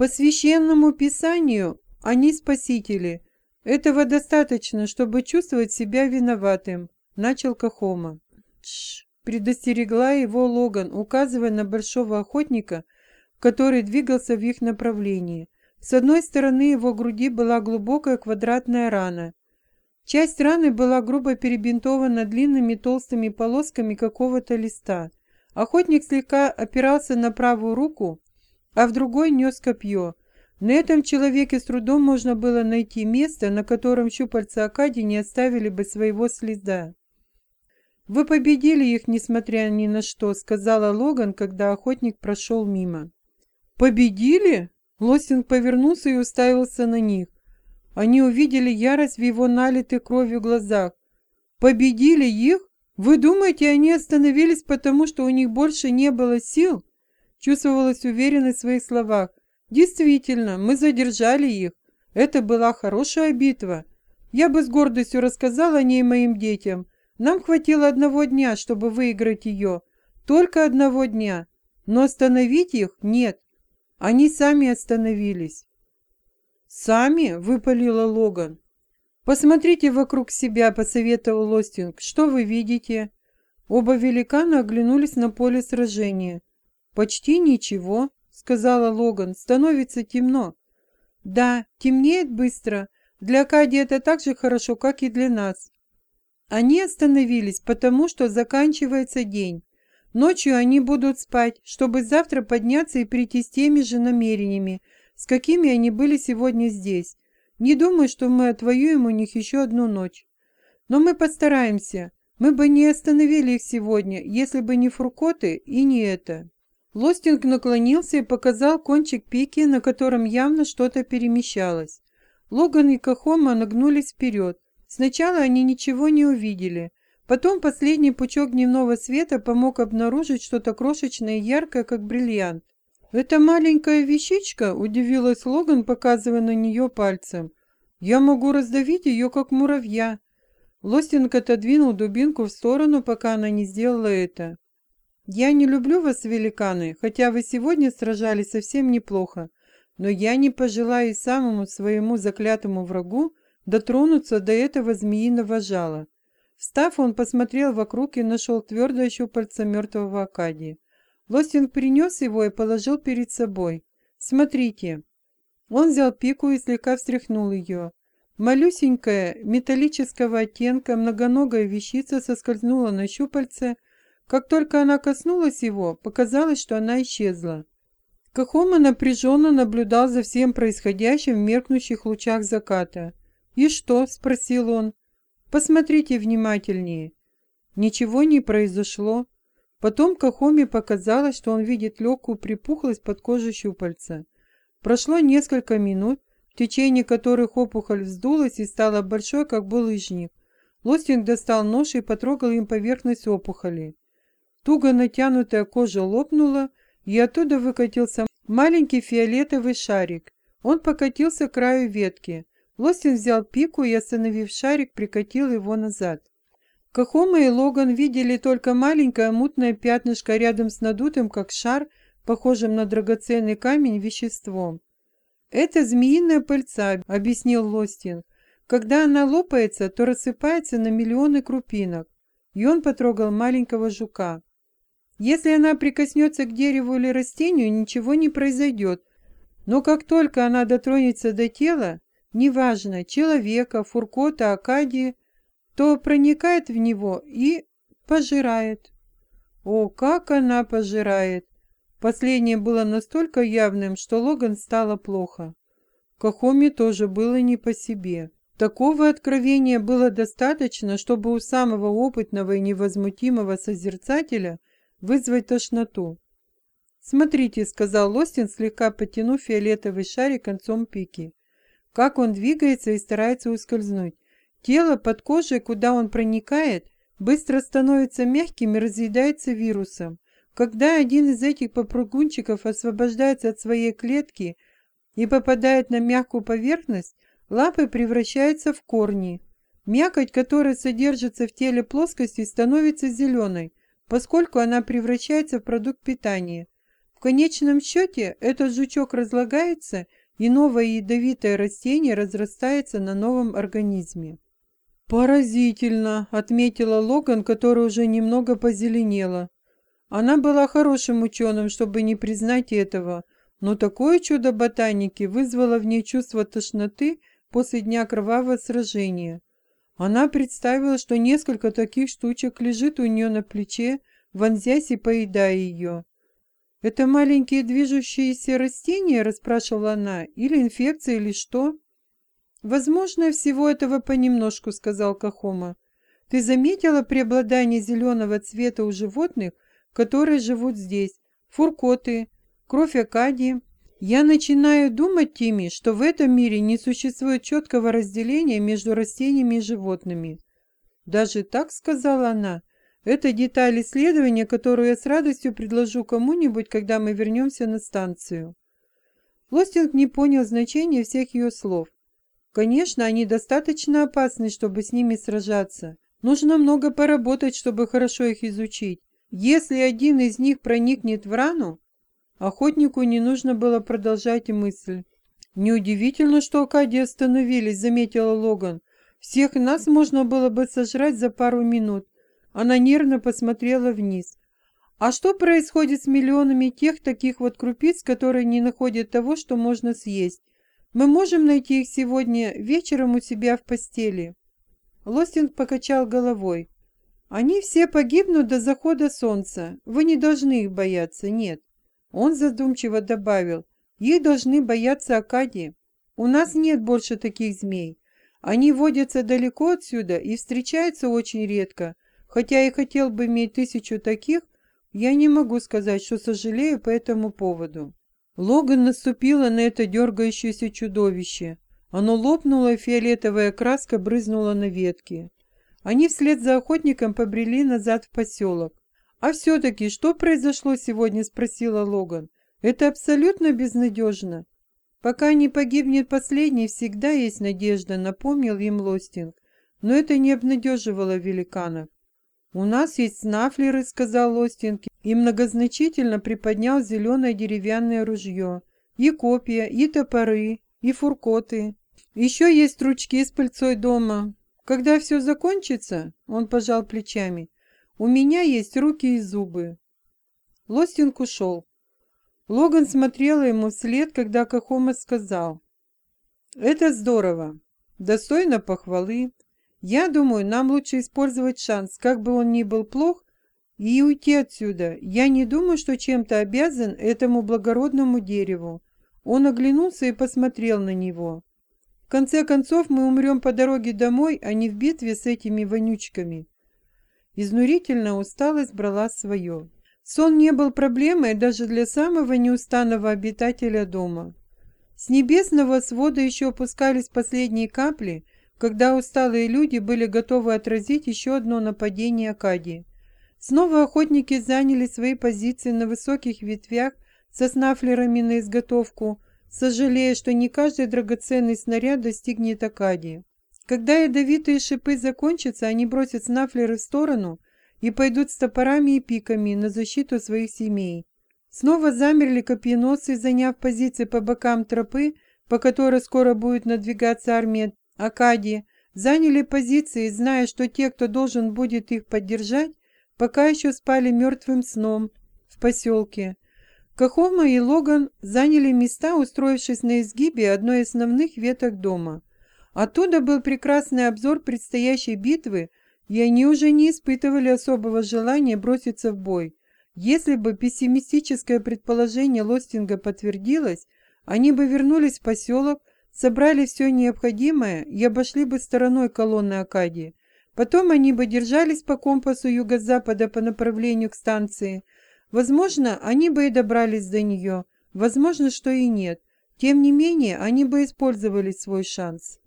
По священному писанию они спасители. Этого достаточно, чтобы чувствовать себя виноватым, начал Кахома. Тш, предостерегла его Логан, указывая на большого охотника, который двигался в их направлении. С одной стороны его груди была глубокая квадратная рана. Часть раны была грубо перебинтована длинными толстыми полосками какого-то листа. Охотник слегка опирался на правую руку, а в другой нес копье. На этом человеке с трудом можно было найти место, на котором щупальца Акади не оставили бы своего следа. «Вы победили их, несмотря ни на что», — сказала Логан, когда охотник прошел мимо. «Победили?» Лостинг повернулся и уставился на них. Они увидели ярость в его налитых кровью глазах. «Победили их? Вы думаете, они остановились, потому что у них больше не было сил?» Чувствовалась уверенность в своих словах. Действительно, мы задержали их. Это была хорошая битва. Я бы с гордостью рассказал о ней моим детям. Нам хватило одного дня, чтобы выиграть ее. Только одного дня. Но остановить их нет. Они сами остановились. «Сами?» — выпалила Логан. «Посмотрите вокруг себя», — посоветовал Лостинг. «Что вы видите?» Оба великана оглянулись на поле сражения. «Почти ничего», сказала Логан. «Становится темно». «Да, темнеет быстро. Для Кади это так же хорошо, как и для нас». Они остановились, потому что заканчивается день. Ночью они будут спать, чтобы завтра подняться и прийти с теми же намерениями, с какими они были сегодня здесь. Не думаю, что мы отвоюем у них еще одну ночь. Но мы постараемся. Мы бы не остановили их сегодня, если бы не фуркоты и не это. Лостинг наклонился и показал кончик пики, на котором явно что-то перемещалось. Логан и Кахома нагнулись вперед. Сначала они ничего не увидели. Потом последний пучок дневного света помог обнаружить что-то крошечное и яркое, как бриллиант. «Это маленькая вещичка?» – удивилась Логан, показывая на нее пальцем. «Я могу раздавить ее, как муравья». Лостинг отодвинул дубинку в сторону, пока она не сделала это. «Я не люблю вас, великаны, хотя вы сегодня сражались совсем неплохо, но я не пожелаю самому своему заклятому врагу дотронуться до этого змеиного жала». Встав, он посмотрел вокруг и нашел твердое щупальце мертвого Акадии. Лостинг принес его и положил перед собой. «Смотрите». Он взял пику и слегка встряхнул ее. Малюсенькая, металлического оттенка, многоногая вещица соскользнула на щупальце, как только она коснулась его, показалось, что она исчезла. Кахома напряженно наблюдал за всем происходящим в меркнущих лучах заката. «И что?» – спросил он. «Посмотрите внимательнее». Ничего не произошло. Потом Кахоме показалось, что он видит легкую припухлость под кожей щупальца. Прошло несколько минут, в течение которых опухоль вздулась и стала большой, как булыжник. Лостинг достал нож и потрогал им поверхность опухоли. Туго натянутая кожа лопнула, и оттуда выкатился маленький фиолетовый шарик. Он покатился к краю ветки. Лостин взял пику и, остановив шарик, прикатил его назад. Кахома и Логан видели только маленькое мутное пятнышко рядом с надутым, как шар, похожим на драгоценный камень, веществом. «Это змеиная пыльца», — объяснил Лостин. «Когда она лопается, то рассыпается на миллионы крупинок». И он потрогал маленького жука. Если она прикоснется к дереву или растению, ничего не произойдет. Но как только она дотронется до тела, неважно, человека, фуркота, акадии, то проникает в него и пожирает. О, как она пожирает! Последнее было настолько явным, что Логан стало плохо. Кахоми тоже было не по себе. Такого откровения было достаточно, чтобы у самого опытного и невозмутимого созерцателя – вызвать тошноту. «Смотрите», — сказал Лостин, слегка потянув фиолетовый шарик концом пики. Как он двигается и старается ускользнуть. Тело под кожей, куда он проникает, быстро становится мягким и разъедается вирусом. Когда один из этих попрыгунчиков освобождается от своей клетки и попадает на мягкую поверхность, лапы превращаются в корни. Мякоть, которая содержится в теле плоскости, становится зеленой, поскольку она превращается в продукт питания. В конечном счете этот жучок разлагается, и новое ядовитое растение разрастается на новом организме. «Поразительно», — отметила Логан, которая уже немного позеленела. Она была хорошим ученым, чтобы не признать этого, но такое чудо ботаники вызвало в ней чувство тошноты после дня кровавого сражения. Она представила, что несколько таких штучек лежит у нее на плече, вонзясь и поедая ее. «Это маленькие движущиеся растения?» – расспрашивала она. «Или инфекция, или что?» «Возможно, всего этого понемножку», – сказал Кахома. «Ты заметила преобладание зеленого цвета у животных, которые живут здесь? Фуркоты, кровь Акадии?» Я начинаю думать, Тими, что в этом мире не существует четкого разделения между растениями и животными. Даже так, сказала она, это деталь исследования, которую я с радостью предложу кому-нибудь, когда мы вернемся на станцию. Лостинг не понял значения всех ее слов. Конечно, они достаточно опасны, чтобы с ними сражаться. Нужно много поработать, чтобы хорошо их изучить. Если один из них проникнет в рану, охотнику не нужно было продолжать мысль. «Неудивительно, что Акадии остановились», — заметила Логан. «Всех нас можно было бы сожрать за пару минут. Она нервно посмотрела вниз. А что происходит с миллионами тех таких вот крупиц, которые не находят того, что можно съесть? Мы можем найти их сегодня вечером у себя в постели. Лостинг покачал головой. Они все погибнут до захода солнца. Вы не должны их бояться, нет. Он задумчиво добавил. Их должны бояться Акадии. У нас нет больше таких змей. Они водятся далеко отсюда и встречаются очень редко. Хотя и хотел бы иметь тысячу таких, я не могу сказать, что сожалею по этому поводу. Логан наступила на это дергающееся чудовище. Оно лопнуло, и фиолетовая краска брызнула на ветки. Они вслед за охотником побрели назад в поселок. «А все-таки что произошло сегодня?» – спросила Логан. «Это абсолютно безнадежно». «Пока не погибнет последний, всегда есть надежда», – напомнил им Лостинг. Но это не обнадеживало великанов. «У нас есть снафлеры», — сказал Остинг, и многозначительно приподнял зеленое деревянное ружье. «И копья, и топоры, и фуркоты. Еще есть ручки с пыльцой дома. Когда все закончится, — он пожал плечами, — у меня есть руки и зубы». Лостинг ушел. Логан смотрела ему вслед, когда Кахома сказал. «Это здорово. Достойно похвалы. Я думаю, нам лучше использовать шанс, как бы он ни был плох, и уйти отсюда. Я не думаю, что чем-то обязан этому благородному дереву. Он оглянулся и посмотрел на него. В конце концов, мы умрем по дороге домой, а не в битве с этими вонючками. Изнурительная усталость брала свое. Сон не был проблемой даже для самого неустанного обитателя дома. С небесного свода еще опускались последние капли, когда усталые люди были готовы отразить еще одно нападение Акадии. Снова охотники заняли свои позиции на высоких ветвях со снафлерами на изготовку, сожалея, что не каждый драгоценный снаряд достигнет Акадии. Когда ядовитые шипы закончатся, они бросят снафлеры в сторону и пойдут с топорами и пиками на защиту своих семей. Снова замерли копьеносы, заняв позиции по бокам тропы, по которой скоро будет надвигаться армия Акадии заняли позиции, зная, что те, кто должен будет их поддержать, пока еще спали мертвым сном в поселке. Кахома и Логан заняли места, устроившись на изгибе одной из основных веток дома. Оттуда был прекрасный обзор предстоящей битвы, и они уже не испытывали особого желания броситься в бой. Если бы пессимистическое предположение Лостинга подтвердилось, они бы вернулись в поселок, собрали все необходимое и обошли бы стороной колонны Акадии. Потом они бы держались по компасу юго-запада по направлению к станции. Возможно, они бы и добрались до нее, возможно, что и нет. Тем не менее, они бы использовали свой шанс.